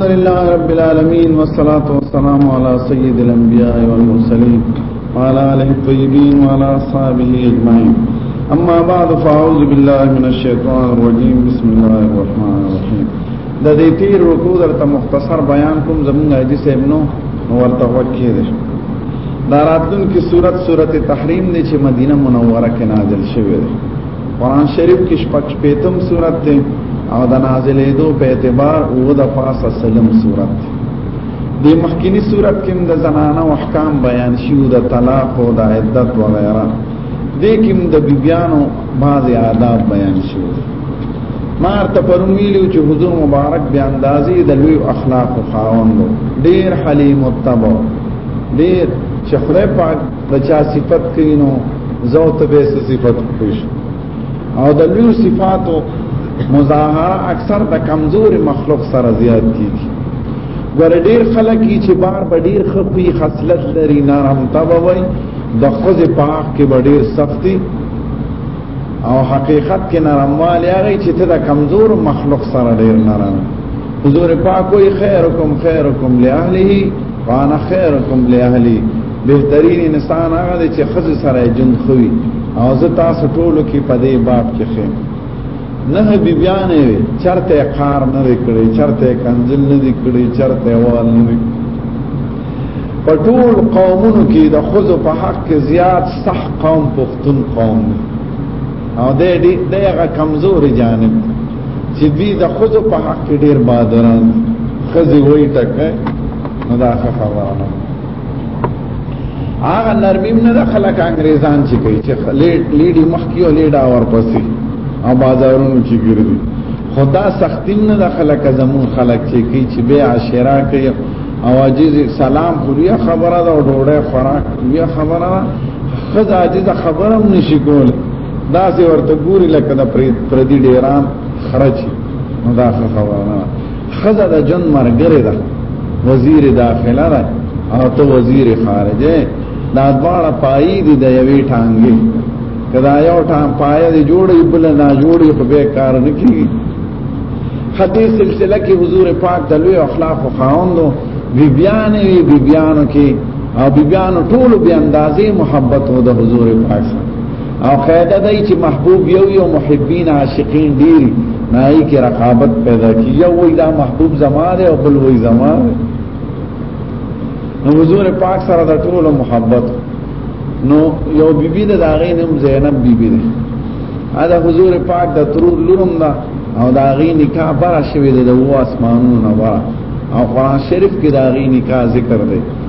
الحمد لله رب العالمين والصلاة والسلام على سيد الأنبياء والمرسلين وعلى آله الطيبين وعلى أصحابه أجمعين أما بعد فأعوذ بالله من الشيطان الرجيم بسم الله الرحمن الرحيم د دې تیر رکو درته مختصر بیان کوم زمونږ اجي صاحب نو ورته وکړي دي دا راتلون کې صورت صورت تحریم دي چې مدینه منوره کې نازل شوی دی قران شریف کې شپږ پیتم صورت ده او د نازلې دو په اعتبار او د پاسه سلم صورت د مخکینی صورت کې د زنانه او احکام بیان شیو د طلاق او د عدت و غیره د کې د بیبيانو بعض آداب بیان شیو مار ته پرمیلو چې حضور مبارک بیا اندازې د لوی اخلاق خاوندو ډیر حلیم التبو ډیر چې خدای پاک بچا صفت کینو زو ته به صفت کوش او د لوی صفاتو مظاهره اکثر د کمزور مخلوق سره زیات کیږي ګور ډیر خلک چې بار به ډیر خپي خصلت لري نرم تبه وای د خوځې په حق کې به ډیر سختی او حقیقت کې نرموالی هغه چې ته د کمزور مخلوق سره ډیر نرم حضور پاک وی خیرکم خیرکم لاهله وانا خیرکم لاهلی بهترین انسان هغه دی چې خزه سره جن خوي او زه تاسو ټولو کې په دې باب کې خیم نه بیبیان وي چرته قار نه وکړي چرته کنزل نه وکړي چرته وال نه وکړي په ټول قومونو کې د خزو په حق کې زیات صح قوم پښتون قوم دی او د دې دغه کمزوري جانب چې دوی د خزو په حق کې ډیر بادران خزي وای ټکه نه دا خبره هغه نرمیم نه خلک انګریزان چې کوي چې لیډي مخکی او لیډا ورپسې او بازارونو چې ګرځي خدا سختین نه داخله کزمون خلق چې کی چې بیا شرا کوي او عاجز سلام خو بیا خبره دا ډوړه خوراک بیا خبره خد عاجز خبره هم نشي کول دا سي ورته ګوري لکه د پردي ډیران خرچي نو دا خبره نه خزه د جن مرګره ده وزیر داخله ده او ته وزیر خارجه دا دواړه پای دي د یوې ټانګې کدا یو ټان پای دي جوړې بل نه جوړې په به کار نه کیږي حدیث سلسله کې حضور پاک د لوی اخلاق او خواندو بی بیانه وی بی بیانو کې او بی بیانو ټول بی اندازې محبت و د حضور پاک سره او قاعده دای چې محبوب یو یو محبین عاشقین ډیر نه ای کې رقابت پیدا کی یو وای دا محبوب زماره او بل وای زماره نو حضور پاک سره د ټول محبت نو یو بیبی د داغې نوم زینب بیبی دی دا حضور پاک د ترور لورم دا او داغې نکاح برا شوی دی د وو اسمانونو نه او قرآن شریف کې داغې نکاح ذکر دی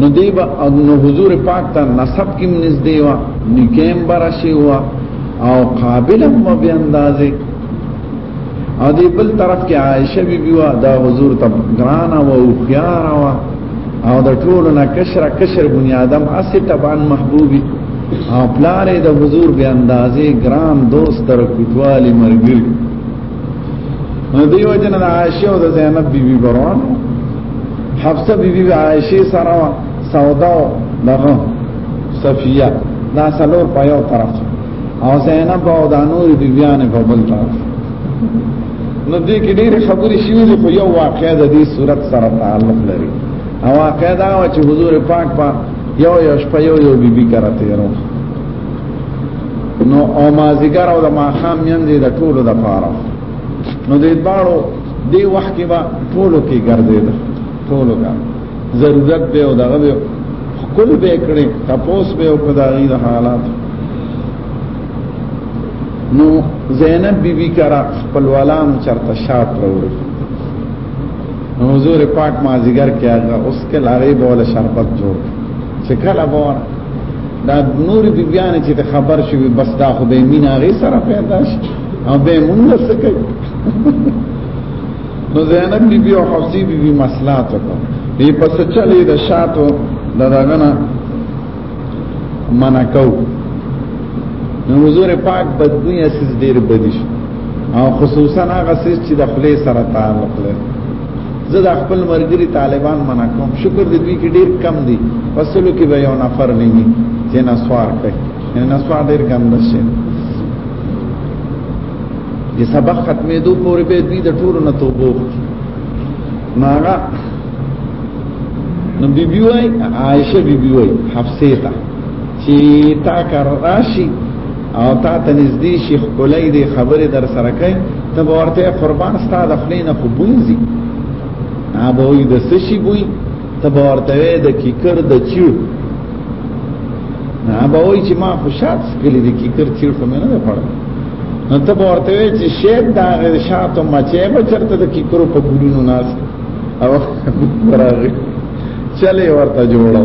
نو دیبا نو حضور پاک ته نسب کې منځ دیوا نکیم برشي وا او قابل هم به اندازې او دی بل طرف کې عائشه بی بی وا دا حضور ته ګران او خيار وا او د ټولو نه کشر کشر بنی آدم اسی تبان محبوبي او پلارې د حضور به اندازې ګران دوست تر کوټوالي مرګري نو دیو جن عائشه او زینب بی بی برون حفصه بی بی عائشه سره سودا او دغه صفیه دا سلور په یو طرف او زینب او د نور بی بیان په بل طرف نو دې کې ډېر خبرې شوې دي خو یو واقعې د دې صورت سره تعلق لري او واقعې دا و چې حضور پاک په یو یو شپه یو یو بی بی کرته یې نو او ما ذکر او د ماخام یندې د ټولو د پاره نو دې باړو دې وخت کې با ټولو کې ګرځید ټولو کا ضرورت به او دغه به خپل به کړي تپوس به او کداغي د حالات نو زینب بی بی کرا خپل ولان چرته شاپ وروړي حضور پاک ما ذکر کیا اوس کې لارې بوله شربت جوړ چې کله بوله دا نور بی بیان چې ته خبر شوی بس دا خو به مینا غي سره پیدا شي او به مونږ څه کوي نو زینب بی بی او حفصی بی بی مسلات وکړه یې پس چلی د شاتو د دغنا منکو نو حضور پاک بدوی اساس ډیر بدیش او خصوصا هغه سیس چې د خلی سره تعلق لري زه د خپل مرګري طالبان منع کوم شکر دې دوی کې ډیر کم دي وسلو کې به یو نفر ویني چې نسوار کوي یعنی نسوار ډیر کم نشي د سبق ختمې دوه پورې به دوی د ټورو نه توبو ناغا نو بیبی وای عائشه بیبی وای حفصه ته چې تا کار راشي او تا ته نږدې شي خپلې دې خبرې در سره کوي ته ورته قربان ستاده خلینه خو بونځي نه به وي د سشي بوي ته ورته د کیکر د چیو نه به وي چې ما خوشات سکلې د کیکر چیو خو مې نه پړم نو ته ورته چې شیب دا شاتو مچې به چرته د کیکرو په ګلونو ناس او راغی چلے ورته جوړو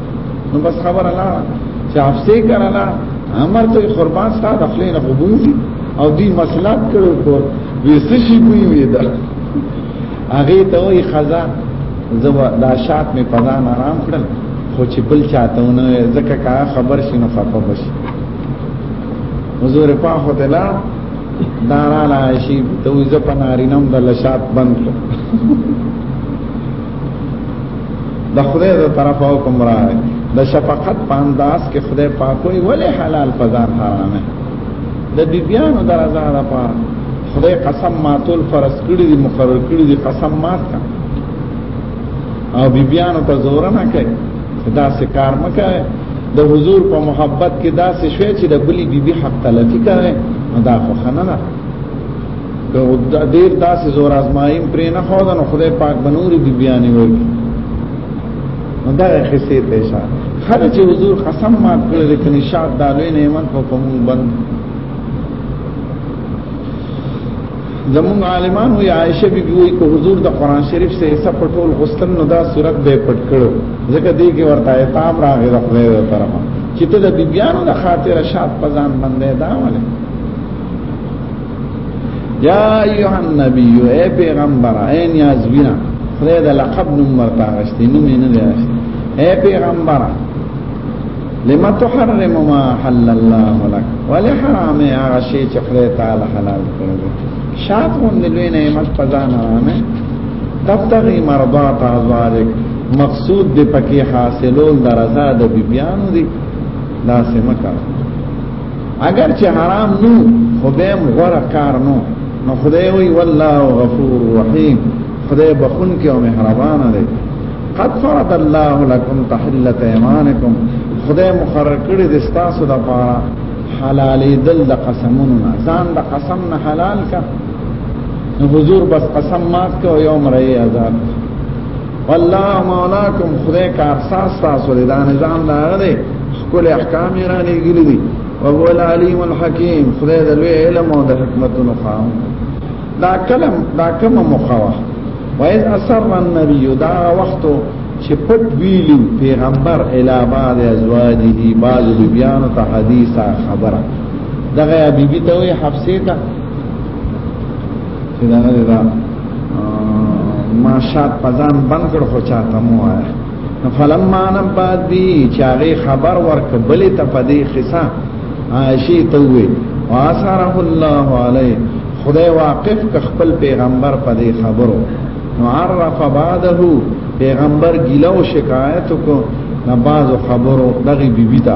نو بس خبر الله چې افسه کړلا امر ته قربان ستا د خپل نه قبوزي او دی مسلات کړو کو وېس شي کوي وې دا هغه ته وي خزا زو دا شات می پزان آرام کړل خو چې بل چاته نه زکه کا خبر شینو خپه بشي حضور پاک هوته لا دارا لا شي ته زه پنارینم د لشات بند کړ د خدای د طرفه حکم راغی د شفقت په انداز کې خدای پاک وی ولې حلال په ځان حرام دی د بیبیانو درزه ده په خدای قسم ماتول فرض کړی دی مقرر کړی دی قسم مات کا او بیبیانو ته زور نه کوي دا سه کار مکه د حضور په محبت کې دا سه شوي چې د بلی بیبي حق تلفي کوي دا خو خننه که ډیر داسې زور ازمایم پرې نه خو نو خدای پاک بنور دی بیان ورکی نو دا خسته ته شا هر چې حضور قسم ما کړل چې نشاد دالوی نعمت په کوم بند زمون عالمان وی عائشه بی بی وی که حضور د قران شریف سے ایسا پټول غسل نو دا صورت به پټ کړو ځکه دې کې ورته ایتام راغی د خدای تر طرفه چې ته د بیبیانو د خاطر شاد پزان باندې دا ولې یا ایها النبی اے پیغمبر اے نیاز وینا خدای د لقب نوم ورته غشتي نوم یې نه دی غشتي اے پیغمبر لما تحرم ما حل الله لك ولا حرام هغه شی چې خدای تعالی حلال کړی شات غوندې لوی نعمت پزان رانه تبتغي مرضات ازواجك مقصود دې پکې حاصلول درزا د بیبيانو دي دا سمکه اگر چې حرام نو خو به غوړه کار نو نو خدای وی والله غفور رحیم خدای بخون کې او مهربان دی قد فرض الله لكم تحلت ايمانكم خدای مقرر کړی د تاسو د پاره حلالې دل د قسمونو نه ځان د قسم نه حلال کا حضور بس قسم مات کو یوم رئی عذاب والله مولاکم خدای کارساز تاسو دی دا نظام دا غدی خپل احکام یې را لېږلي دي او هو العلیم الحکیم خدای د لوی علم او د حکمتونو خاوند دا کلم دا کوم مخاوه وایز اثر النبی دا وخت چې پټ ویلو پیغمبر الی بعد ازواجه بعض بیان ته حدیثه خبره دغه بیبي ته وي حفصه ته چې دا نه دا ما شات پزان بند کړ خو چاته مو آیا نو فلما نبات بی چاغي خبر ورک بلې ته پدې خسا عائشی ته وې واسره الله علی خدای واقف ک خپل پیغمبر پدې خبرو نو عرف بعده پیغمبر ګیله او شکایت کو نه باز خبرو دغه بیبی ته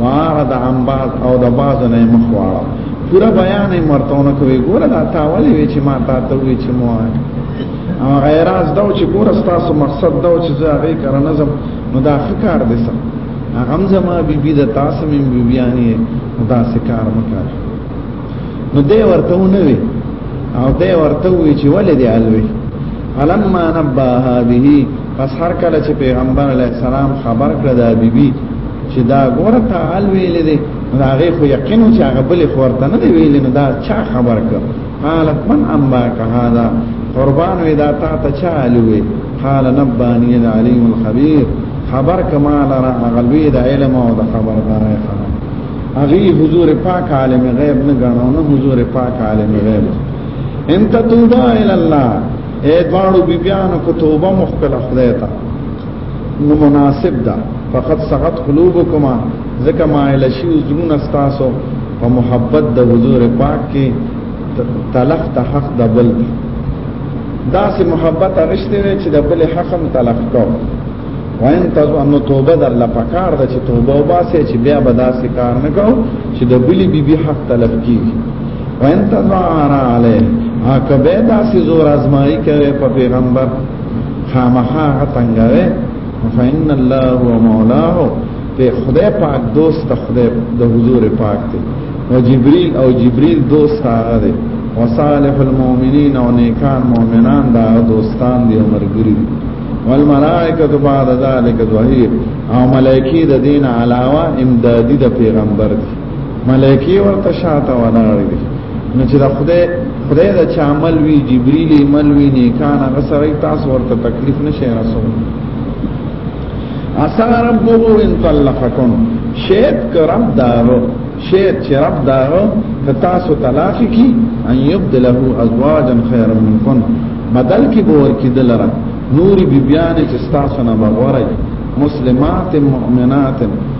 وارد عن بعض او د بعض نه مخواړه پورا بیان یې مرتونه کوي ګوره دا تا ولې وی چې ما تا ته وی چې مو او غیراز دا چې ګوره تاسو مقصد دا چې زه هغه کرنه زم نو دا ښکار دي سم هغه زما بیبي د تاسو مې بیبيانی دا سکار مکار نو دی ورته نه وی او دی ورته وی چې ولې دی الوی فلما نباها به پس هر کله چې پیغمبر علی السلام خبر کړ دا بیبي بی چې دا ګوره تعال ویلې دا هغه خو یقینو چې هغه بل خورته نه دی ویل نو دا چا خبر کړ قالت من اما که هذا قربان وی دا تا ته چا لوي قال نبانی العلیم الخبیر خبر کما لرا غلوی د علم او د خبردار خبر اغي حضور پاک عالم غیب نه غنو نه حضور پاک عالم غیب انت توبه الى الله اے دوارو بیبیانو کو توبه مخکل خدای ته نو مناسب ده فقط سقط قلوبکما ځکه مایل شي زړونه ستاسو په محبت د حضور پاک کې تلف ته حق د بل دی دا سه محبت رښتې نه چې د بل حق هم تلف کو وان تاسو ان توبه در لپکار د چې توبه وباسه چې بیا به داسې کار نه کو چې د بلی بی بی حق تلف کیږي وان تاسو علی هغه به داسې زور ازمایي کوي په پیغمبر خامخا غتنګوي فإن الله هو مولاه ته خدای پاک دوست خدای د حضور پاک ته او جبريل او جبريل دوست هغه دی وصالح المؤمنين او نیکان مؤمنان دا دوستان دي او مرګري والملائکه بعد ذلك ظهير او ملائکه د دین علاوه امدادي د پیغمبر دي ملائکی ورته شاته ولاړ دي نو چې دا خدای خدای دا چې عمل وی جبرئیل عمل وی نه کان هغه سره تاسو ورته تکلیف نشي رسول اسا ربو ان طلقکم شیط کرم دارو شیط چې رب دارو که تاسو طلاق کی ان یبدله ازواجا خیر منکم بدل کی بور کی دلره نوری بیبیانه چې تاسو نه بغوره مسلمات مؤمنات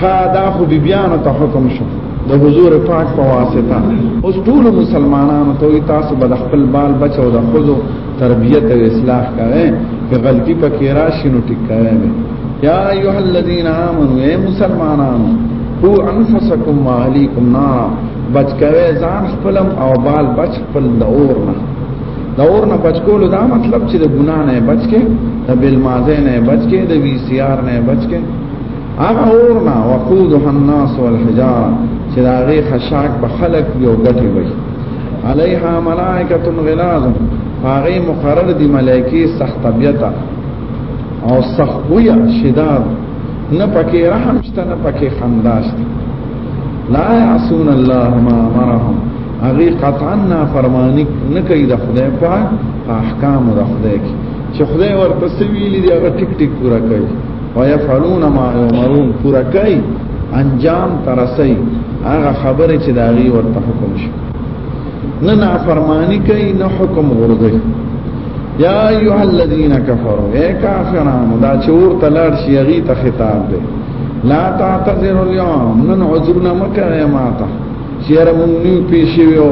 فادا خو بیبیانو ته حکم شو د حضور پاک په واسطه اوس ټول مسلمانانو ته تاسو به خپل بال بچو د خود تربیت او اصلاح کوي که غلطي پکې راشي نو ټیک کوي یا ایه الذین آمنو اے مسلمانانو هو انفسکم وعلیکم نار بچ کوي ځان خپلم او بال بچ خپل د اور نه د اور نه بچ کول دا مطلب چې د ګنا نه بچ کې د بل مازه نه بچ کې د وی سی آر نه بچ کې هغه اورنا وقودها الناس والحجار چې دا غي خشاک به خلق یو غټي وي عليها ملائکه غلاظ هغه مقرر دي ملائکه سخت طبيعت او سخویا شداد نه پکې رحم شته نه پکې خندا شته لا يعصون الله ما امرهم هغه قطعا نه فرمانی نه کوي د خدای په احکام د خدای کې چې خدای ورته سویلي دی هغه ټیک ټیک پورا کوي ويفعلون ما يؤمرون پورا کوي انجام ترسي هغه خبره چې دا غي ورته حکم شي نه نافرمانی کوي نه حکم غردي یا ایها الذین کفروا اے کافرانو دا چور تلار شي غي ته خطاب دی لا تعتذر اليوم نن عذرنا مکه یا ماته چیر مونږ نیو پیښیو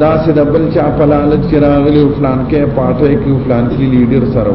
دا سه د بل چا په لالچ کې راغلی او فلان کې پاټه کې فلان کې لیډر سره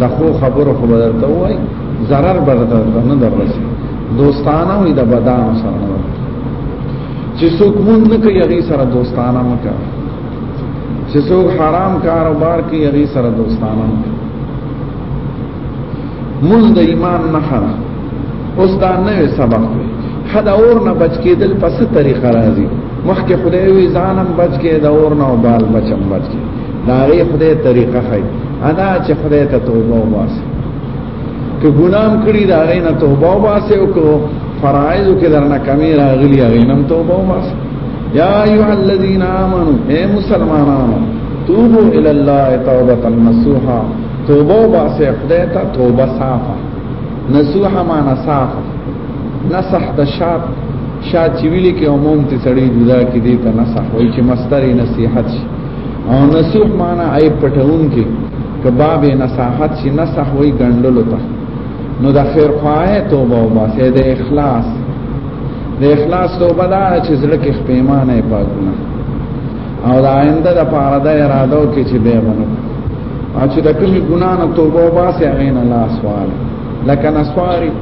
د خو خبرو خو بدلته وای zarar بدلته نه درسي دوستانه وي د بدان سره چې څوک مون نه کوي هغه سره دوستانه مکه چې څوک حرام کاروبار کوي هغه سره دوستانه مکه مون د ایمان نه خره اوس دا نه سبق دی حد اور نه بچ کېدل په څه طریقه راځي مخکې خدای وی ځانم بچ کې د اور نه او بال بچم بچ کې داغی خدای طریقه خی ادا چې خدای ته توبه واسه که ګنام کړی داغی نه توبه واسه او کو فرایض کې درنه کمی راغلی هغه نم توبه واسه یا ایها الذین آمنو اے مسلمانانو توبو الی الله توبه نصوحا توبه واسه خدای ته توبه صافه نصوحا معنا صافه نصح د شاد شاد چې ویلي کې عموم ته سړی جدا کې دي ته نصح وایي چې مستری نصيحت شي او نسیح معنا ای پټون کې کباب نصاحت شي نصح وی ګندلو ته نو د خیر خواه توبه او باسه د اخلاص د اخلاص توبه دا چې زړه کې پیمانه پاکونه او د آینده د پاره د اراده کې چې به ونه او چې د کومې ګنا نه توبه او باسه هغه نه لاس وال لکه نسواری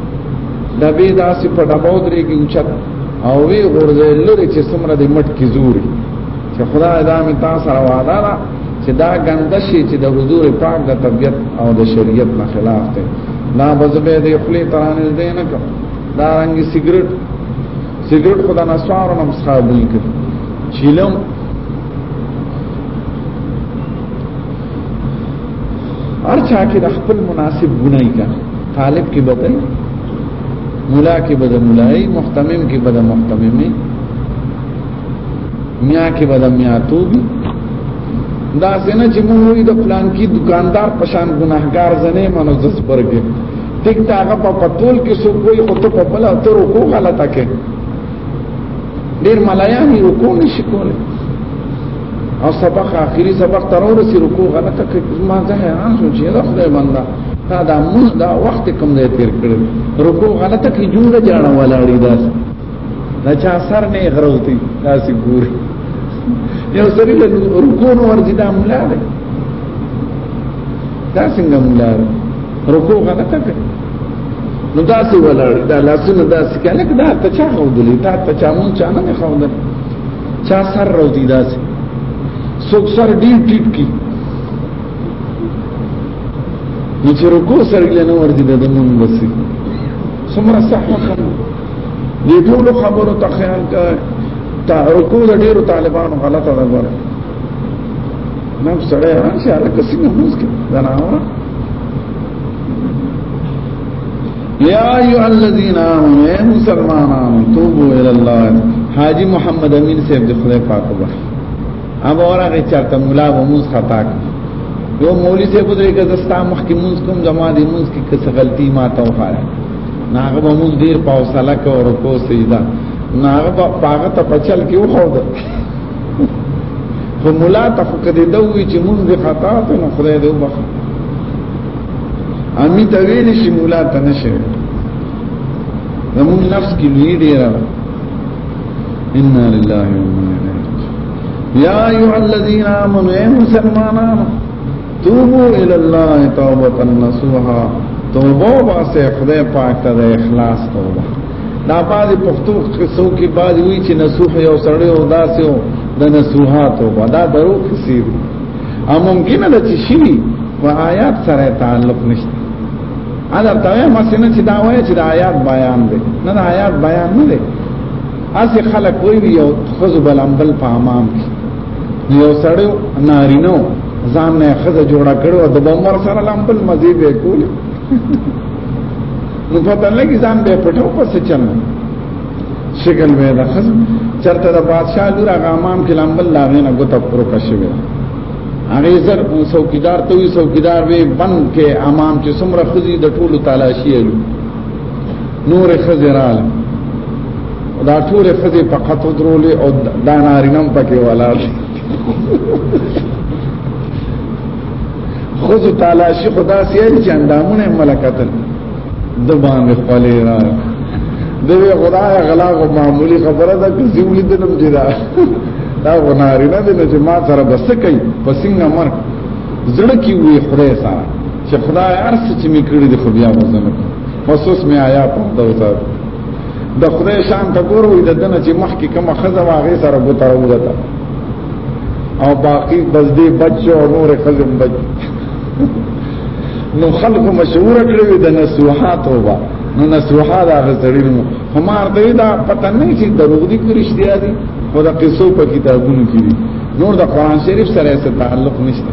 د به داسې په ډبو درې کې اوچت او وی غورځې لري چې سمره د مټ کې زوري چې خدای دا می تاسو سره وعده را چې دا ګنده شي چې د حضور پاک د طبيعت او د شریعت نه خلاف دی نا بزبه دې خپل ترانه دې نه کوم دا رنګ سیګریټ سیګریټ خدای نه سوارو نم صاحب لیکل چیلم ارچا کې د خپل مناسب ګنای کا طالب کې بدای مولا کې بدای مولای محتمم کې بدای محتممي میا کې بد میا توبي دا څنګه چې موږ وی د پلان کې دکاندار پشان ګناهګار زنه منو د سپرګې ټیک تا هغه په پتول کې سو کوئی خو ته په بل تر کو غلطه کې ډیر ملایان یې رکو نشي کوله او سبق اخیری سبق تر ورسې رکو غلطه کې ما ته حیران شو چې دا خدای بندا تا دا موږ دا وخت کوم ځای تیر کړل رکو غلطه کې جوړه جوړه ولاړی داس دا چا سر نه غروتی دا سی ګوري یو سری له رکوع نو ورځي دا مولا دی دا څنګه مولا دی رکوع غلطه کړ نو دا سی ولاړ دا لاسونه دا سی کله دا ته چا غوډلې دا ته چا مون چا نه خوندل چا سر روتی دا سی سوک سر ډیر ټیټ کی نو چې رکوع سره لنه ورځي د دمون وسی سمره صحه خلک دې ټول خبرو ته خیال کا تا رکو د ډیرو طالبانو غلطه ده ګوره نو سره هان چې هغه کسي نه موږ کې دا نه یا ایو الذین آمنوا اے مسلمانانو توبو الی الله حاجی محمد امین صاحب د خدای پاک وبخ اب اورغه چرته مولا و موږ خطا کړ یو مولوی صاحب درې کزستا مخکې مونږ کوم زما دې مونږ کې څه غلطي ما ته وخاله ناغه به مونږ ډیر په حوصله کې ورکو سیدا ناغه په پاغه ته پچل کې وخو ده خو مولا ته خو کدی دوی چې مونږ دې خطا ته نو خدای دې وبخ امی ته ویل شي مولا ته نشه زمون نفس کې لوی ډیر ان لله و انا الیه یا ایها الذین آمنوا مسلمانانو توبو الى الله توبه نصوحا توبه واسه خدای پاک ته اخلاص توبه دا باز پښتو قصو کې باز وی چې نصوح یو سړی او داسو د نصوحا توبه دا درو کثیر ا ممکن ده چې شي و آیات سره تعلق نشته انا تایا مسنه چې دا وایي چې د آیات بیان دی نه د آیات بیان نه دی اسی خلک وی یو خذ بل امبل په امام کې یو سړی نارینه ځان نه خزه جوړه کړو د بمر سره لامبل مزي به کول نو پته لګی ځان به پټو پس چل شکل به د خزه چرته د بادشاہ لور غامام کې لامبل لاغې نه ګوت پرو کښوي هغه زر څوکیدار ته وی څوکیدار وی بند کې امام چې سمره خزي د ټولو تالاشي الو نور خزرال دا ټول خزې په قطو درولې او دا نارینم پکې ولاړ خود تالاشی خدا سیل چې اندامونه ملکتل د باندې خپلې را دوی خدای غلا غو معمولی خبره ده چې زیولې دلم چې دا دا غنارینه ده چې ما سره بس کوي پسنګ مرګ زړه کې وي خدای سره چې خدای ارس چې می کړی دی خو بیا مزنه مخصوص می آیا په دا وسات د خدای شان ته ګور وې د دنه چې مخ کې کوم خزه واغې سره ګوتا وګتا او باقی بس دې بچو او نور خزم بچ نو خلق مشهور کړی د نسوحات وبا نو نسوحات هغه سړی نو همار دې دا پته نه چې دروغ دي کې رښتیا دي او د قصو په کتابونو کې دي نور د قران شریف سره څه تعلق نشته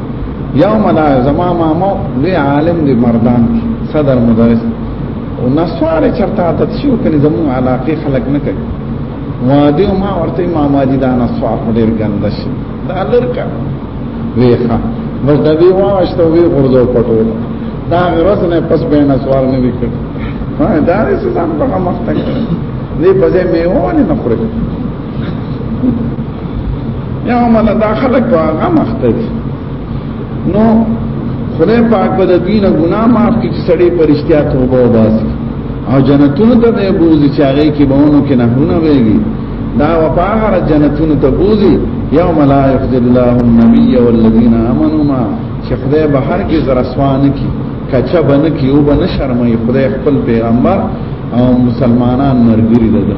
یو ملا زما مامو لوی عالم دی مردان کی صدر مدرس او نسوار چرته عادت شو کني زمو علاقه خلق نه کوي وادي ما ورته ما ماجي دا نسوار ډیر ګند شي دا لرکا ویخه بس دا وی واشته وی غرزو پټو دا غرز نه پس به نسوار نه وکړ ما دا رسې ځان په مخ تک دی په دې میونه نه خوري یا مله دا خلک په هغه مخته دي نو خدای پاک به د دوی نه ګناه معاف کړي چې سړی پر اشتیا توبه وباسي او جنتونو ته به بوزي چې هغه کې بهونو کې نهونه ويږي دا وپاهر جنتونو ته بوزي یوم لا یخذل الله النبی والذین آمنوا ما چې خدای به هر کې زرسوان کی کچا بن کی او بن شرمې خدای خپل پیغمبر او مسلمانان مرګري ده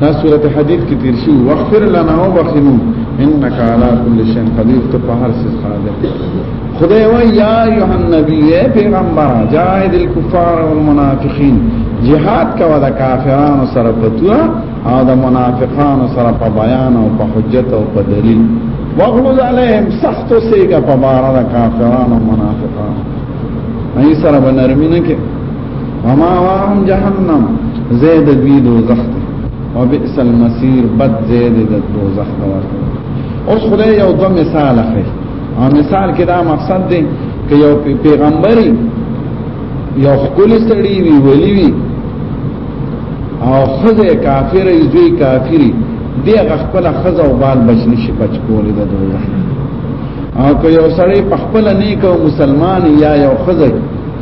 دا سورته حدید کې تیر شو واغفر لنا وبخنو انك على كل شيء قدير ته په هر څه قادر خدای و یا ایه النبی پیغمبر جاهد الكفار والمنافقین جهاد کوا د کافرانو سره پتوا او د منافقانو سره په بیان او په حجت او په دلیل وغلظ علیهم سخت سیګه په بار د کافرانو منافقانو نه سره بنرمینه کې وما واهم جهنم زید دوی دوزخ او بئس المسیر بد زید د دوزخ ته اوس خدای یو دو مثال اخی او مثال کې دا مقصد دی که یو پیغمبري یو خپل سړی وی ولی وی او خزه کافر ای دوی کافری دی خپل خزه او بال بچ نشي بچ کولې د دوزخ او که یو سړی په خپل نیک او مسلمان یا یو خزه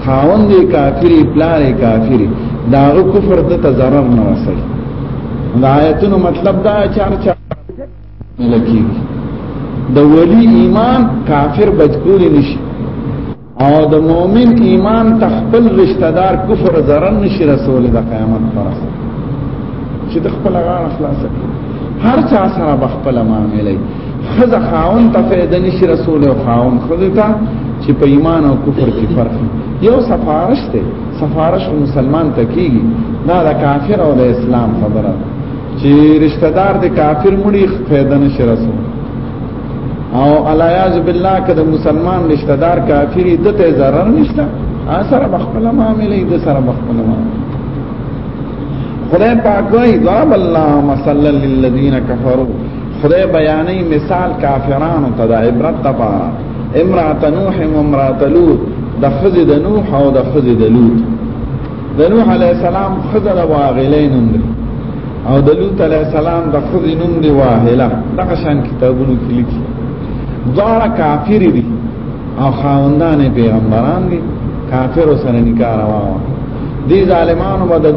خاوند کافری پلار کافری داغه کفر د ته zarar نه وصل دا آیتونو مطلب دا چار چار لکی د ولی ایمان کافر بچکول نشي او د مؤمن ایمان تخپل رشتہ دار کفر zarar نشي رسول د قیامت پر چې تخپل غاړه خلاصه هر چا سره بخپل معاملې خزه خاون ته فائدہ نشي رسول او خاون خزه ته چې په ایمان او کفر کې فرق یو سفارش ته سفارش مسلمان ته کیږي نه دا کافر او د اسلام خبره چې رشتہ دار د کافر مړي فائدہ نشي رسول او الیاذ بالله کده مسلمان رشتہ دار کافری دته zarar نشته سره بخپل معاملې د سره بخپل معاملې خدای پاک وایي ضرب الله مثلا للذین کفروا خدای بیانې مثال کافرانو ته د عبرت لپاره امرات نوح و امرات لوط د خزې د نوح او د خزې د لوط د نوح علی السلام خزې د واغلین نوم دی او د لوط علی السلام د خزې نوم دی واهله دغه شان کتابونو کې لیکي دواړه کافر دي او خاوندان پیغمبران دي کافر سره نکاح روان دي ظالمانو مدد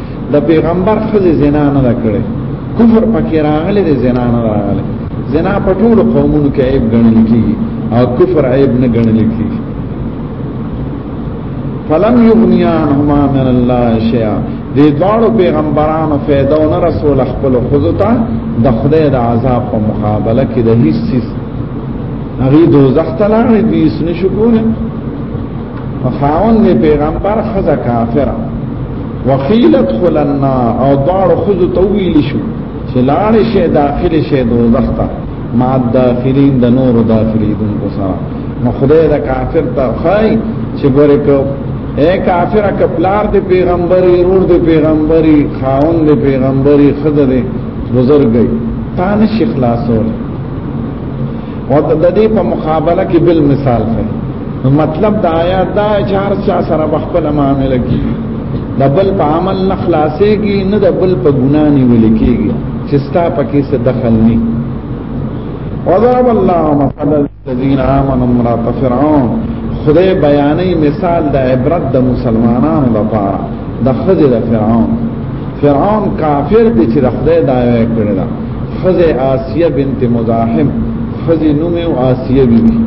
د پیغمبر خزه زنا نه کړي کفر پکې راغلي د زنا نه راغلي زنا په ټول قومونو کې عیب ګڼل کیږي او کفر عیب نه ګڼل کیږي فلم یغنیانهما من الله شیئا دې دوړو پیغمبرانو فایده او نه رسول خپل خودتا د خدای د عذاب په مقابله کې د هیڅ څه هغه دوزخ ته لاړې دي سن شکونه فخاون پیغمبر خزه کافره وقیل ادخل النار او دار خود تویل شو چې لاړ شي داخل شي دوزخ ته مع الداخلين د نور داخليدون کو سره نو خدای دا کافر ته خای چې ګوره کو اے کافر کپلار دے پیغمبری رور دے پیغمبری خاون دے پیغمبری خضر دے بزرگ گئی تانش اخلاص ہوئی او د دې په مقابله کې بل مثال دی مطلب د آیات دا چې هر چا سره خپل معاملې کیږي د بل په عمل نه خلاصيږي نه د بل په ګنا نیول کیږي چې ستا پکې څه دخل نه وضرب الله مثلا الذين امنوا امراه فرعون خدای بیانې مثال د عبرت د مسلمانانو لپاره د خدای د فرعون فرعون کافر دی چې د خدای دایې کړی دا خزه آسیه بنت مزاحم خزه نوم او آسیه بی بی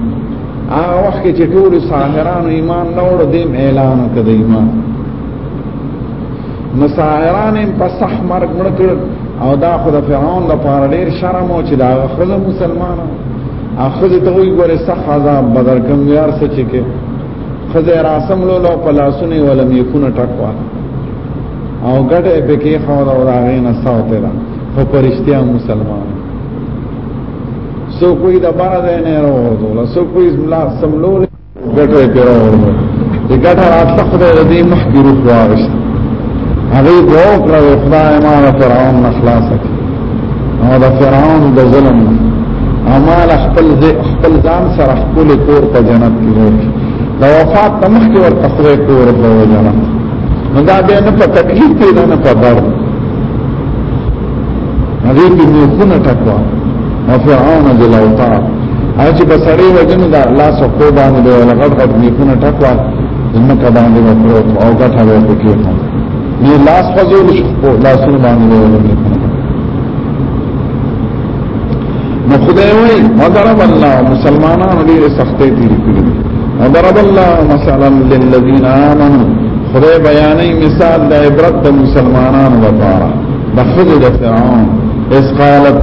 هغه وخت کې چې ټول ساحرانو ایمان نه وړ دیم اعلان وکړ د ایمان نو ساحران هم په صح مرګ مړ کړ او دا خو د فرعون د پاره ډیر شرم او چې دا خزه مسلمانانو اخذ ته وی ګوره صح عذاب بدر کم یار سچ کې خزه راسم لو لو پلاسونه ولم یکونه ټکوا او ګټه به کې خو دا راغې نه ساوته خو پرشتیا مسلمان سو کوئی د بار ده نه راوځو لا سو کوئی ملا سملو ګټه ته راوځو د ګټه راځخ ده د دې محبر خواغش هغه دوه کړه خدای ما فرعون مخلاص کړ او د فرعون د ظلم امال خپل خپل ځان سره خپل کور په جنت کې ورکی د وفات تمخ کې ورته خپل کور په جنت نو دا به نه په تکلیف دی نه په درد هغه کې مې خونه ټکوا او فرعون جل او تعالی هغه چې بسړې وجنه دا لاس او کو باندې به لغړ غړ مې خونه ټکوا زمکه باندې وکړو او غټه به پکې خو دې لاس فزول شو لاسونه باندې وکړو نو خدای وایي وضرب الله مسلمانانو دې سختې دي کړې وضرب الله مثلا للذین آمنوا خدای بیانې مثال د عبرت د مسلمانانو لپاره د خود د فرعون اس قالت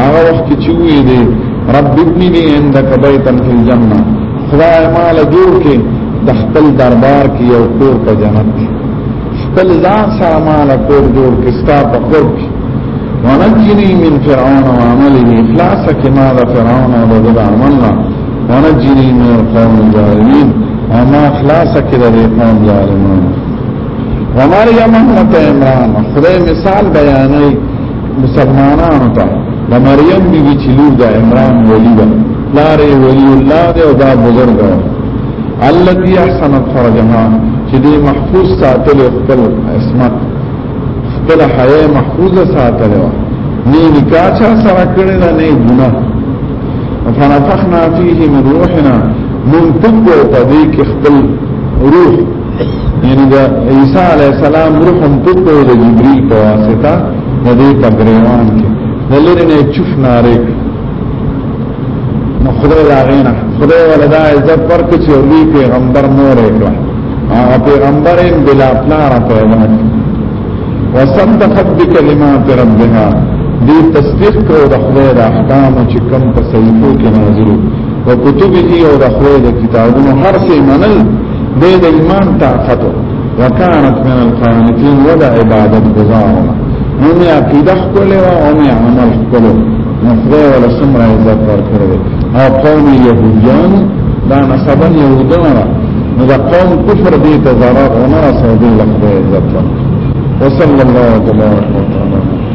هغه وخت چې وی دي رب ابن لي عندك بيتا في الجنه خدای مال جوړ کې د خپل دربار کې یو کور په جنت کې خپل ځان سره مال کور جوړ کستا په کور کې ونجني من فرعون وعمله اخلاص کما ذا فرعون او ذا عملنا ونجني من القوم الظالمين وما اخلاص کړه دې قوم ظالمون ومريم ابنت عمران خدای مثال بیانې مسلمانانو ته د مریم بیبي چې لور د عمران ولیده پلار یې ولی الله دی او دا بزرګ دی الذي احسن فرجها چې دې محفوظ ساتل خپل عصمت خپل حیا محفوظ ساتل و نه نکاح چا سره کړی نه نه ګنا فنفخنا فيه من روحنا من تبو پدې کې خپل روح یعنی دا عیسی علی السلام روح هم تبو د جبرئیل په واسطه د دې په ګریوان کې دلرنه چوف ناره نو خدای دا غینا خدای ولدا عزت ورک چې وی پیغمبر مور کړه هغه پیغمبر بلا پلار پیدا وصدقت بکلمات ربها دې تصدیق کو د خدای د احکام چې کم په صحیفو کې نازل او کتبه او د خدای د کتابونو هر څه منل د ایمان طاقت وکانت من القانتين ودا عبادت گزارنا نو می عقیده خپل او می عمل خپل نفره ولا سمرا عزت ورکره او قوم یهودیان دا نصبا یهودان را نو دا قوم کفر دیتا ضرار ونرسو دیلک دی عزت ورکره وصل اللہ وبارک وتعالی